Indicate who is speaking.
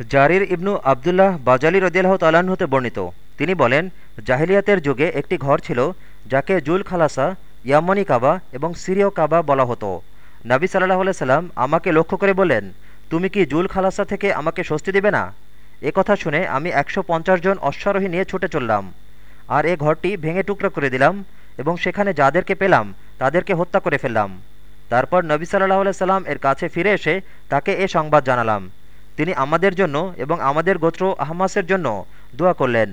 Speaker 1: জারির ইবনু আবদুল্লাহ বাজালি রদিয়াল্লাহ তালাহ হতে বর্ণিত। তিনি বলেন, জাহিলিয়াতের যুগে একটি ঘর ছিল যাকে জুল খালাসা, ইয়ামানি কাবা এবং সিরিয় কাবা বলা হতো। নাবি সাল্লাহ সাল্লাম আমাকে লক্ষ্য করে বললেন, তুমি কি জুল খালাসা থেকে আমাকে স্বস্তি দেবে না? এ কথা শুনে আমি একশো পঞ্চাশ জন অশ্বারোহী নিয়ে ছুটে চললাম। আর এ ঘরটি ভেঙে টুকরো করে দিলাম এবং সেখানে যাদেরকে পেলাম, তাদেরকে হত্যা করে ফেললাম। তারপর নবী সাল্লাহ সাল্লাম এর কাছে ফিরে এসে তাকে এ সংবাদ জানালাম। তিনি আমাদের জন্য এবং আমাদের গোত্র আহমাসের জন্য দোয়া করলেন।